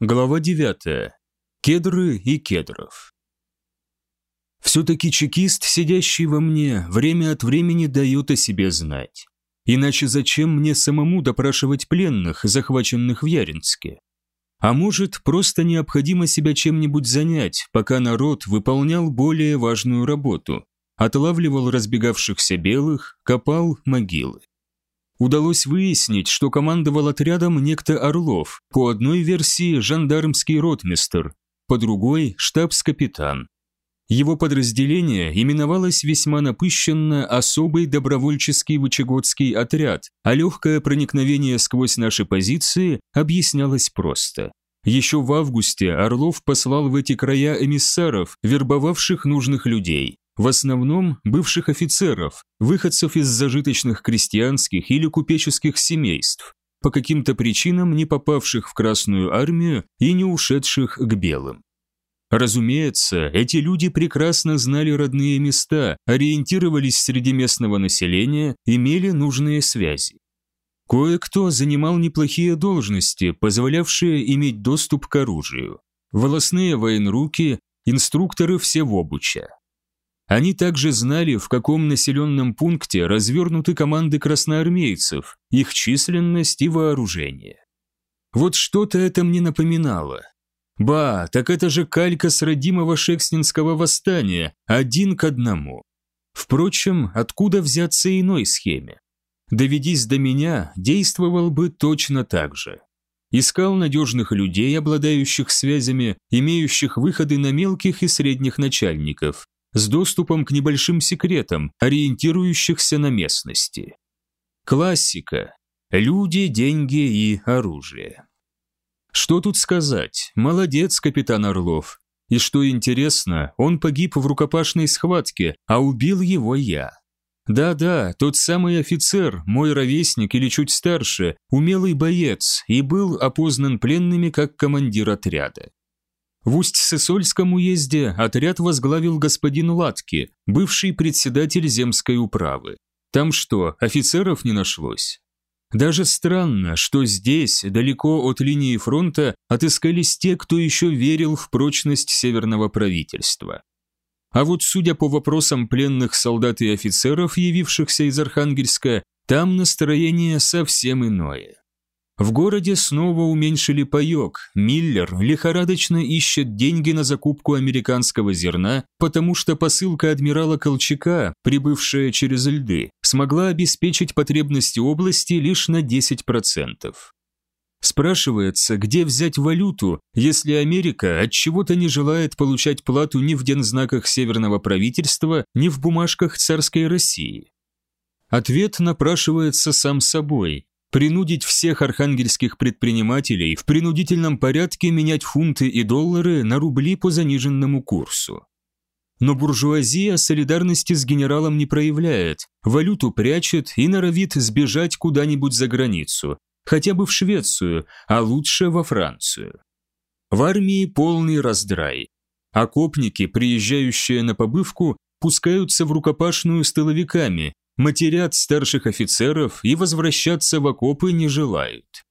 Глава 9. Кедры и кедров. Все-таки чекист, сидящий во мне, время от времени дает о себе знать. Иначе зачем мне самому допрашивать пленных, захваченных в Яринске? А может, просто необходимо себя чем-нибудь занять, пока народ выполнял более важную работу, отлавливал разбегавшихся белых, копал могилы. Удалось выяснить, что командовал отрядом некто Орлов, по одной версии жандармский ротмистер, по другой – штабс-капитан. Его подразделение именовалось весьма напыщенно «Особый добровольческий вычегодский отряд», а легкое проникновение сквозь наши позиции объяснялось просто. Еще в августе Орлов послал в эти края эмиссаров, вербовавших нужных людей в основном бывших офицеров, выходцев из зажиточных крестьянских или купеческих семейств, по каким-то причинам не попавших в Красную армию и не ушедших к белым. Разумеется, эти люди прекрасно знали родные места, ориентировались среди местного населения, имели нужные связи. Кое-кто занимал неплохие должности, позволявшие иметь доступ к оружию. Волосные военруки, инструкторы всевобуча. Они также знали, в каком населенном пункте развернуты команды красноармейцев, их численность и вооружение. Вот что-то это мне напоминало. Ба, так это же калька с родимого шекснинского восстания, один к одному. Впрочем, откуда взяться иной схеме? Доведись до меня, действовал бы точно так же. Искал надежных людей, обладающих связями, имеющих выходы на мелких и средних начальников, с доступом к небольшим секретам, ориентирующихся на местности. Классика. Люди, деньги и оружие. Что тут сказать? Молодец, капитан Орлов. И что интересно, он погиб в рукопашной схватке, а убил его я. Да-да, тот самый офицер, мой ровесник или чуть старше, умелый боец, и был опознан пленными как командир отряда. В Усть-Сысольском уезде отряд возглавил господин Латки, бывший председатель земской управы. Там что, офицеров не нашлось? Даже странно, что здесь, далеко от линии фронта, отыскались те, кто еще верил в прочность северного правительства. А вот судя по вопросам пленных солдат и офицеров, явившихся из Архангельска, там настроение совсем иное. В городе снова уменьшили паёк. Миллер лихорадочно ищет деньги на закупку американского зерна, потому что посылка адмирала Колчака, прибывшая через льды, смогла обеспечить потребности области лишь на 10%. Спрашивается, где взять валюту, если Америка от чего-то не желает получать плату ни в дензнаках северного правительства, ни в бумажках царской России. Ответ напрашивается сам собой принудить всех архангельских предпринимателей в принудительном порядке менять фунты и доллары на рубли по заниженному курсу. Но буржуазия солидарности с генералом не проявляет, валюту прячет и норовит сбежать куда-нибудь за границу, хотя бы в Швецию, а лучше во Францию. В армии полный раздрай. Окопники, приезжающие на побывку, пускаются в рукопашную с тыловиками, матерят старших офицеров и возвращаться в окопы не желают.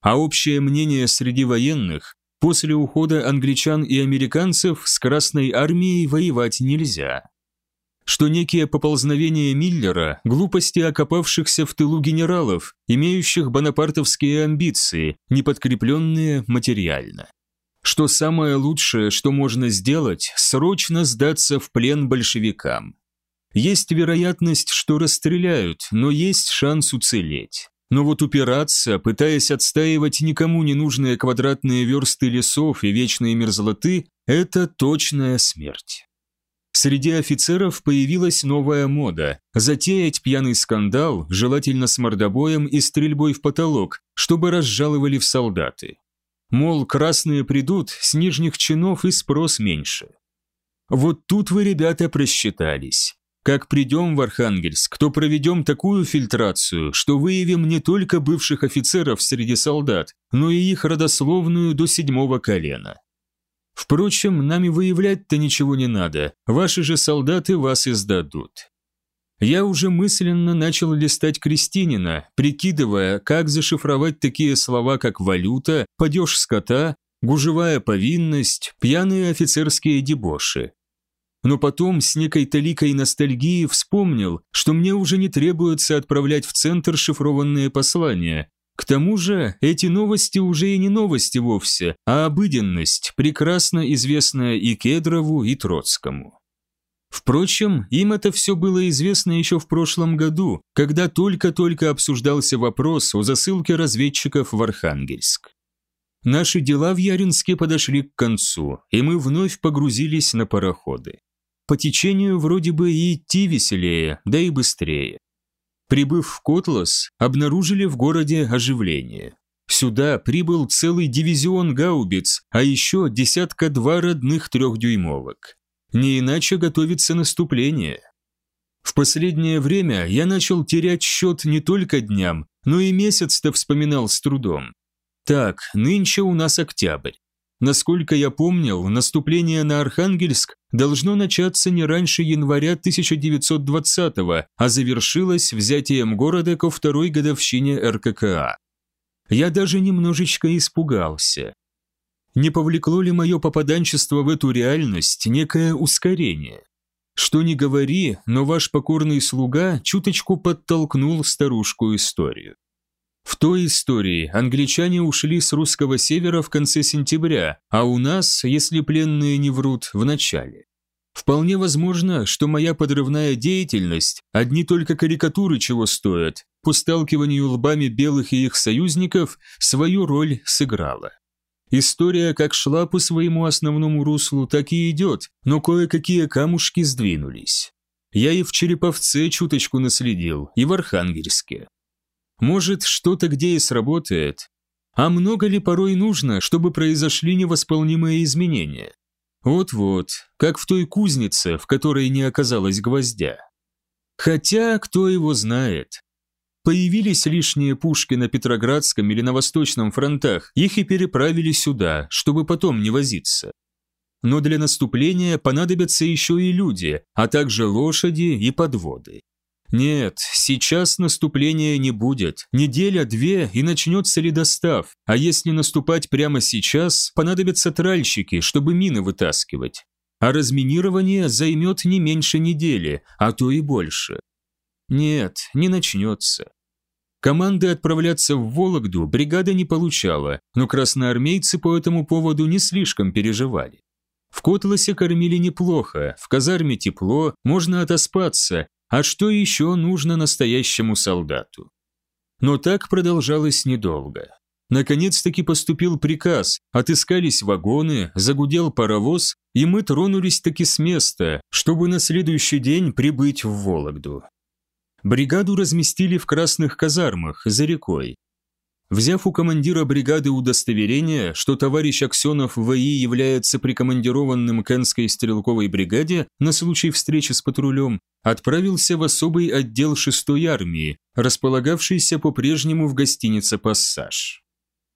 А общее мнение среди военных – после ухода англичан и американцев с Красной армией воевать нельзя. Что некие поползновения Миллера – глупости окопавшихся в тылу генералов, имеющих бонапартовские амбиции, не подкрепленные материально. Что самое лучшее, что можно сделать – срочно сдаться в плен большевикам. Есть вероятность, что расстреляют, но есть шанс уцелеть. Но вот упираться, пытаясь отстаивать никому не нужные квадратные версты лесов и вечные мерзлоты, это точная смерть. Среди офицеров появилась новая мода – затеять пьяный скандал, желательно с мордобоем и стрельбой в потолок, чтобы разжаловали в солдаты. Мол, красные придут, с нижних чинов и спрос меньше. Вот тут вы, ребята, просчитались. Как придем в Архангельск, то проведем такую фильтрацию, что выявим не только бывших офицеров среди солдат, но и их родословную до седьмого колена. Впрочем, нами выявлять-то ничего не надо, ваши же солдаты вас издадут. Я уже мысленно начал листать Крестинина, прикидывая, как зашифровать такие слова, как «валюта», «падеж скота», гужевая повинность, пьяные офицерские дебоши. Но потом с некой таликой ностальгии вспомнил, что мне уже не требуется отправлять в центр шифрованные послания. К тому же эти новости уже и не новости вовсе, а обыденность, прекрасно известная и Кедрову, и Троцкому. Впрочем, им это все было известно еще в прошлом году, когда только-только обсуждался вопрос о засылке разведчиков в Архангельск. Наши дела в Яринске подошли к концу, и мы вновь погрузились на пароходы. По течению вроде бы и идти веселее, да и быстрее. Прибыв в Котлас, обнаружили в городе оживление. Сюда прибыл целый дивизион гаубиц, а еще десятка-два родных трехдюймовок. Не иначе готовится наступление. В последнее время я начал терять счет не только дням, но и месяц-то вспоминал с трудом. Так, нынче у нас октябрь. Насколько я помнил, наступление на Архангельск должно начаться не раньше января 1920-го, а завершилось взятием города ко второй годовщине РККА. Я даже немножечко испугался не повлекло ли мое попаданчество в эту реальность некое ускорение? Что ни говори, но ваш покорный слуга чуточку подтолкнул старушку историю. В той истории англичане ушли с русского севера в конце сентября, а у нас, если пленные не врут, в начале. Вполне возможно, что моя подрывная деятельность, одни только карикатуры чего стоят, по сталкиванию лбами белых и их союзников, свою роль сыграла. История как шла по своему основному руслу, так и идет, но кое-какие камушки сдвинулись. Я и в Череповце чуточку наследил, и в Архангельске. Может, что-то где и сработает. А много ли порой нужно, чтобы произошли невосполнимые изменения? Вот-вот, как в той кузнице, в которой не оказалось гвоздя. Хотя, кто его знает, Появились лишние пушки на Петроградском или на Восточном фронтах, их и переправили сюда, чтобы потом не возиться. Но для наступления понадобятся еще и люди, а также лошади и подводы. Нет, сейчас наступления не будет. Неделя-две и начнется ледостав, а если наступать прямо сейчас, понадобятся тральщики, чтобы мины вытаскивать. А разминирование займет не меньше недели, а то и больше. Нет, не начнется. Команды отправляться в Вологду бригада не получала, но красноармейцы по этому поводу не слишком переживали. В Котласе кормили неплохо, в казарме тепло, можно отоспаться, а что еще нужно настоящему солдату? Но так продолжалось недолго. Наконец-таки поступил приказ, отыскались вагоны, загудел паровоз, и мы тронулись таки с места, чтобы на следующий день прибыть в Вологду. Бригаду разместили в красных казармах за рекой. Взяв у командира бригады удостоверение, что товарищ Аксенов ВИ является прикомандированным к Энской стрелковой бригаде на случай встречи с патрулем, отправился в особый отдел 6-й армии, располагавшийся по-прежнему в гостинице «Пассаж».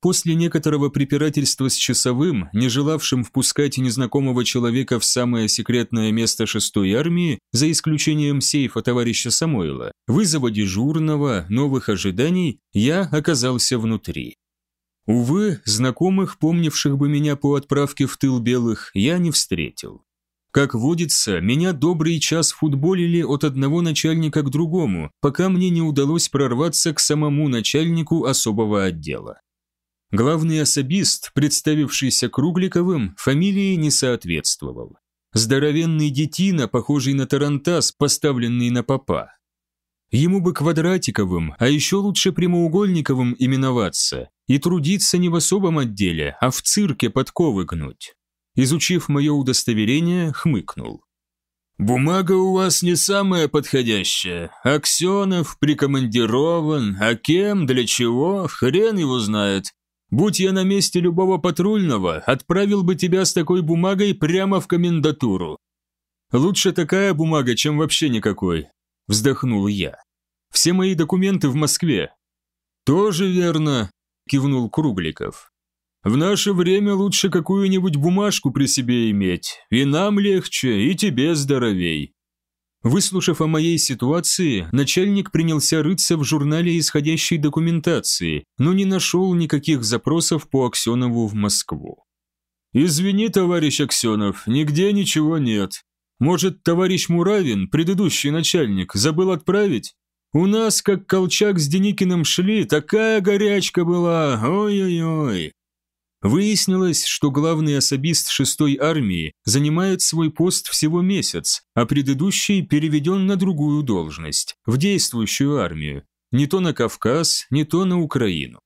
После некоторого препирательства с часовым, не желавшим впускать незнакомого человека в самое секретное место шестой армии, за исключением сейфа товарища Самойла, вызова дежурного, новых ожиданий, я оказался внутри. Увы, знакомых, помнивших бы меня по отправке в тыл белых, я не встретил. Как водится, меня добрый час футболили от одного начальника к другому, пока мне не удалось прорваться к самому начальнику особого отдела. Главный особист, представившийся Кругликовым, фамилии не соответствовал. Здоровенный детина, похожий на тарантас, поставленный на попа. Ему бы квадратиковым, а еще лучше прямоугольниковым именоваться и трудиться не в особом отделе, а в цирке подковы гнуть. Изучив мое удостоверение, хмыкнул. «Бумага у вас не самая подходящая. Аксенов прикомандирован, а кем, для чего, хрен его знает. Будь я на месте любого патрульного, отправил бы тебя с такой бумагой прямо в комендатуру. Лучше такая бумага, чем вообще никакой, вздохнул я. Все мои документы в Москве. Тоже верно, кивнул Кругликов. В наше время лучше какую-нибудь бумажку при себе иметь. И нам легче, и тебе здоровей. Выслушав о моей ситуации, начальник принялся рыться в журнале исходящей документации, но не нашел никаких запросов по Аксенову в Москву. «Извини, товарищ Аксенов, нигде ничего нет. Может, товарищ Муравин, предыдущий начальник, забыл отправить? У нас, как Колчак с Деникиным шли, такая горячка была, ой-ой-ой». Выяснилось, что главный особист шестой армии занимает свой пост всего месяц, а предыдущий переведен на другую должность, в действующую армию, не то на Кавказ, не то на Украину.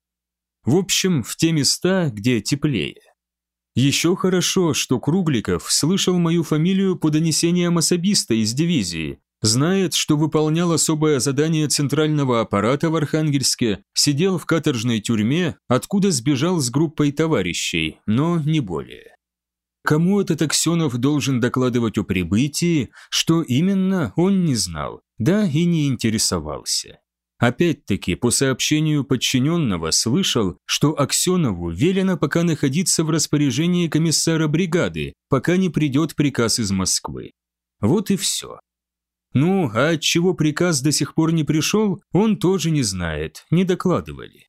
В общем, в те места, где теплее. Еще хорошо, что Кругликов слышал мою фамилию по донесениям особиста из дивизии, знает, что выполнял особое задание центрального аппарата в Архангельске, сидел в каторжной тюрьме, откуда сбежал с группой товарищей, но не более. Кому этот Аксенов должен докладывать о прибытии, что именно, он не знал, да и не интересовался. Опять-таки, по сообщению подчиненного слышал, что Аксенову велено пока находиться в распоряжении комиссара бригады, пока не придет приказ из Москвы. Вот и все. Ну, а от чего приказ до сих пор не пришел, он тоже не знает, не докладывали.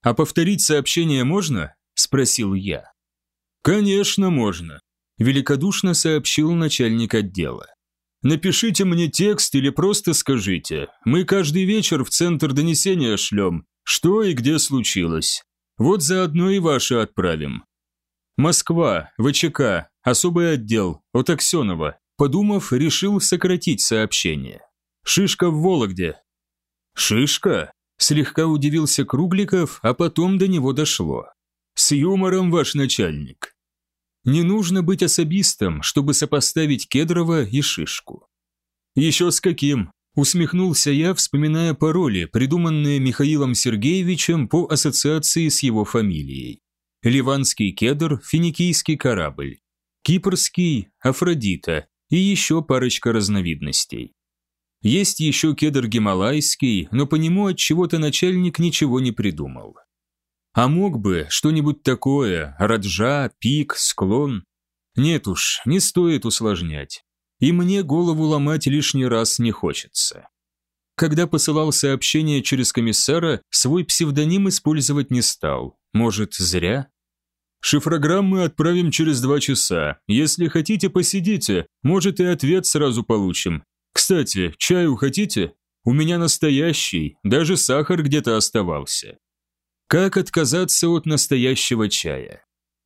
«А повторить сообщение можно?» – спросил я. «Конечно можно», – великодушно сообщил начальник отдела. Напишите мне текст или просто скажите. Мы каждый вечер в центр донесения шлем, что и где случилось. Вот заодно и ваши отправим. Москва, ВЧК, особый отдел, от Аксенова. Подумав, решил сократить сообщение. Шишка в Вологде. Шишка? Слегка удивился Кругликов, а потом до него дошло. С юмором, ваш начальник. Не нужно быть особистом, чтобы сопоставить Кедрова и Шишку. Еще с каким? Усмехнулся я, вспоминая пароли, придуманные Михаилом Сергеевичем по ассоциации с его фамилией. Ливанский кедр, финикийский корабль. Кипрский, Афродита и еще парочка разновидностей. Есть еще кедр гималайский, но по нему от чего-то начальник ничего не придумал. А мог бы что-нибудь такое, раджа, пик, склон? Нет уж, не стоит усложнять. И мне голову ломать лишний раз не хочется. Когда посылал сообщение через комиссара, свой псевдоним использовать не стал. Может, зря? Шифрограммы отправим через два часа. Если хотите, посидите. Может, и ответ сразу получим. Кстати, чаю хотите? У меня настоящий, даже сахар где-то оставался. Как отказаться от настоящего чая?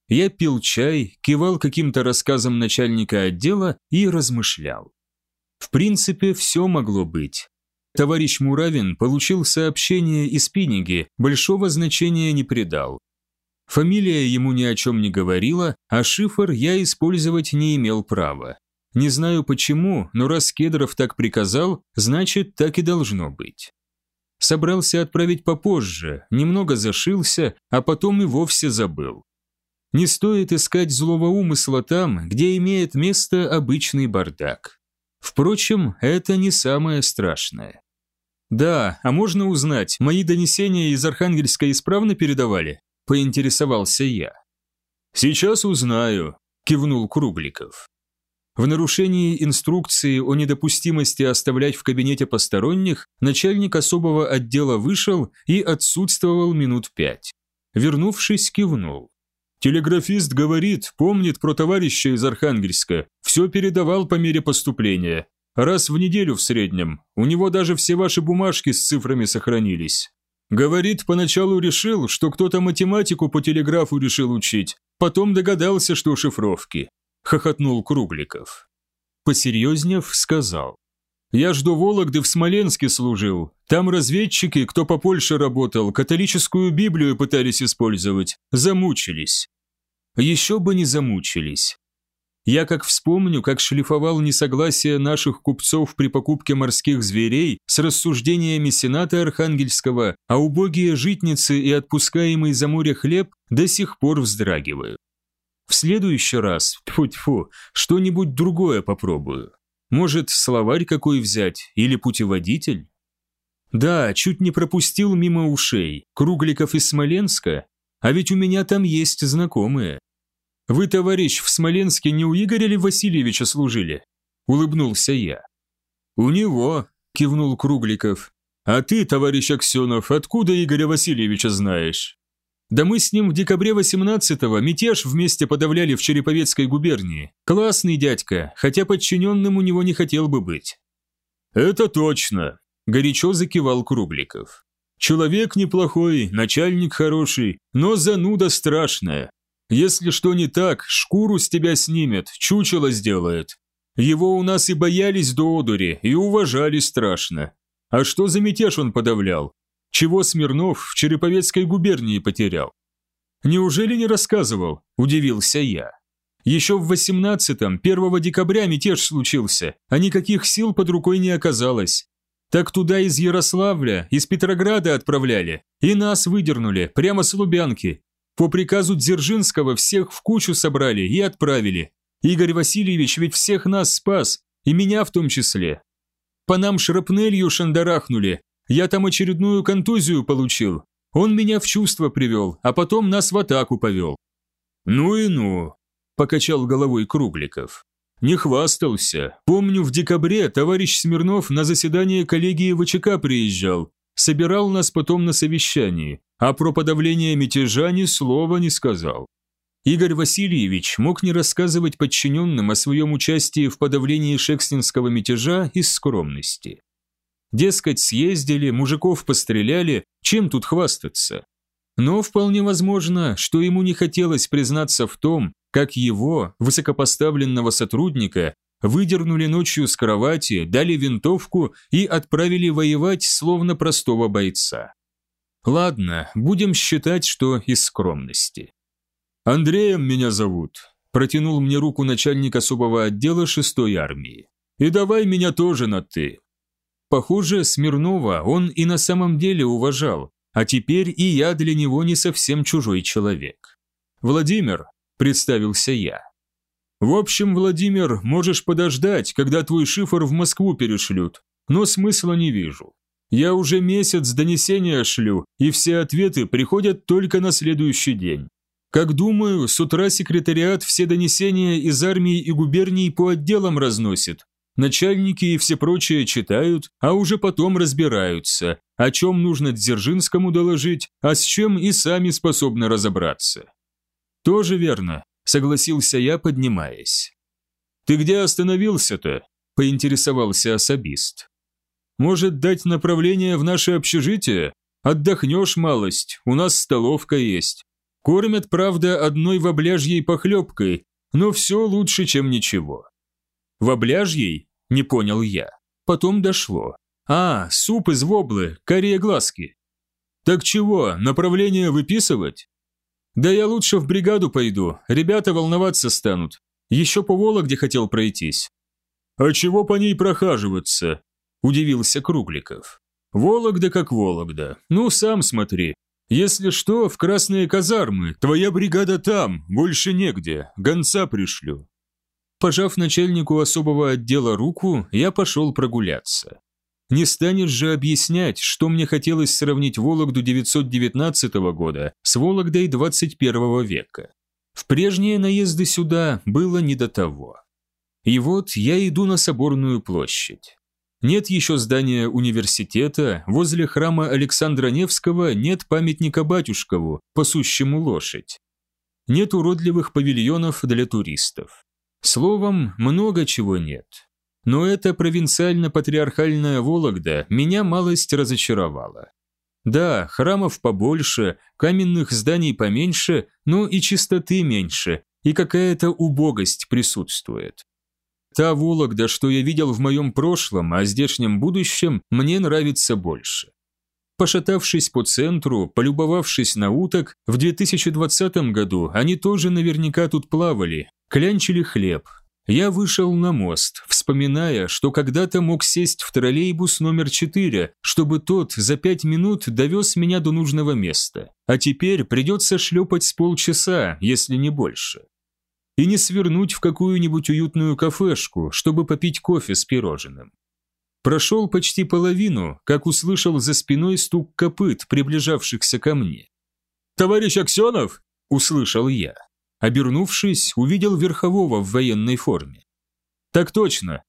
Я пил чай, кивал каким-то рассказам начальника отдела и размышлял. В принципе, все могло быть. Товарищ Муравин получил сообщение из Пиниги, большого значения не придал. Фамилия ему ни о чем не говорила, а шифр я использовать не имел права. Не знаю почему, но раз Кедров так приказал, значит, так и должно быть. Собрался отправить попозже, немного зашился, а потом и вовсе забыл. Не стоит искать злого умысла там, где имеет место обычный бардак. Впрочем, это не самое страшное. Да, а можно узнать, мои донесения из Архангельска исправно передавали? Поинтересовался я. Сейчас узнаю, кивнул Кругликов. В нарушении инструкции о недопустимости оставлять в кабинете посторонних начальник особого отдела вышел и отсутствовал минут пять. Вернувшись, кивнул. Телеграфист говорит, помнит про товарища из Архангельска, все передавал по мере поступления. Раз в неделю в среднем. У него даже все ваши бумажки с цифрами сохранились. Говорит, поначалу решил, что кто-то математику по телеграфу решил учить, потом догадался, что шифровки хохотнул Кругликов. Посерьезнев сказал. «Я ж до Вологды в Смоленске служил. Там разведчики, кто по Польше работал, католическую Библию пытались использовать. Замучились». Еще бы не замучились. Я как вспомню, как шлифовал несогласие наших купцов при покупке морских зверей с рассуждениями Сената Архангельского, а убогие житницы и отпускаемый за море хлеб до сих пор вздрагиваю. В следующий раз, тьфу-тьфу, что-нибудь другое попробую. Может, словарь какой взять или путеводитель? Да, чуть не пропустил мимо ушей. Кругликов из Смоленска? А ведь у меня там есть знакомые. Вы, товарищ, в Смоленске не у Игоря Васильевича служили? Улыбнулся я. У него, кивнул Кругликов. А ты, товарищ Аксенов, откуда Игоря Васильевича знаешь? Да мы с ним в декабре 18-го мятеж вместе подавляли в Череповецкой губернии. Классный дядька, хотя подчиненным у него не хотел бы быть». «Это точно», – горячо закивал Кругликов. «Человек неплохой, начальник хороший, но зануда страшная. Если что не так, шкуру с тебя снимет, чучело сделает. Его у нас и боялись до одури, и уважали страшно. А что за мятеж он подавлял? Чего Смирнов в Череповецкой губернии потерял? Неужели не рассказывал? Удивился я. Еще в 18-м, 1 декабря мятеж случился, а никаких сил под рукой не оказалось. Так туда из Ярославля, из Петрограда отправляли, и нас выдернули, прямо с Лубянки. По приказу Дзержинского всех в кучу собрали и отправили. Игорь Васильевич ведь всех нас спас, и меня в том числе. По нам шрапнелью шандарахнули, я там очередную контузию получил. Он меня в чувство привел, а потом нас в атаку повел». «Ну и ну», – покачал головой Кругликов. «Не хвастался. Помню, в декабре товарищ Смирнов на заседание коллегии ВЧК приезжал. Собирал нас потом на совещании, а про подавление мятежа ни слова не сказал. Игорь Васильевич мог не рассказывать подчиненным о своем участии в подавлении шекстинского мятежа из скромности. Дескать, съездили, мужиков постреляли, чем тут хвастаться? Но вполне возможно, что ему не хотелось признаться в том, как его, высокопоставленного сотрудника, выдернули ночью с кровати, дали винтовку и отправили воевать словно простого бойца. Ладно, будем считать, что из скромности. «Андреем меня зовут», – протянул мне руку начальник особого отдела 6-й армии. «И давай меня тоже на «ты». Похоже, Смирнова он и на самом деле уважал, а теперь и я для него не совсем чужой человек. «Владимир», – представился я. «В общем, Владимир, можешь подождать, когда твой шифр в Москву перешлют, но смысла не вижу. Я уже месяц донесения шлю, и все ответы приходят только на следующий день. Как думаю, с утра секретариат все донесения из армии и губерний по отделам разносит, Начальники и все прочие читают, а уже потом разбираются, о чем нужно Дзержинскому доложить, а с чем и сами способны разобраться. Тоже верно, согласился я, поднимаясь. Ты где остановился-то? поинтересовался особист. Может, дать направление в наше общежитие? Отдохнешь малость, у нас столовка есть. Кормят, правда, одной вобляжьей похлебкой, но все лучше, чем ничего. Вобляжьей? Не понял я. Потом дошло. А, суп из воблы, карие глазки. Так чего, направление выписывать? Да я лучше в бригаду пойду, ребята волноваться станут. Еще по Вологде хотел пройтись. А чего по ней прохаживаться? Удивился Кругликов. Вологда как Вологда, ну сам смотри. Если что, в красные казармы, твоя бригада там, больше негде, гонца пришлю. Пожав начальнику особого отдела руку, я пошел прогуляться. Не станешь же объяснять, что мне хотелось сравнить Вологду 919 года с Вологдой 21 века. В прежние наезды сюда было не до того. И вот я иду на Соборную площадь. Нет еще здания университета, возле храма Александра Невского нет памятника батюшкову, пасущему лошадь. Нет уродливых павильонов для туристов. Словом, много чего нет. Но эта провинциально-патриархальная Вологда меня малость разочаровала. Да, храмов побольше, каменных зданий поменьше, но и чистоты меньше, и какая-то убогость присутствует. Та Вологда, что я видел в моем прошлом, а здешнем будущем, мне нравится больше. Пошатавшись по центру, полюбовавшись на уток, в 2020 году они тоже наверняка тут плавали, Клянчили хлеб. Я вышел на мост, вспоминая, что когда-то мог сесть в троллейбус номер 4, чтобы тот за пять минут довез меня до нужного места. А теперь придется шлепать с полчаса, если не больше. И не свернуть в какую-нибудь уютную кафешку, чтобы попить кофе с пирожным. Прошел почти половину, как услышал за спиной стук копыт, приближавшихся ко мне. «Товарищ Аксенов!» – услышал я. Обернувшись, увидел верхового в военной форме. «Так точно.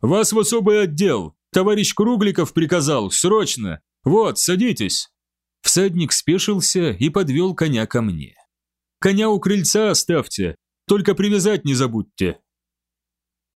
Вас в особый отдел. Товарищ Кругликов приказал, срочно. Вот, садитесь». Всадник спешился и подвел коня ко мне. «Коня у крыльца оставьте, только привязать не забудьте»,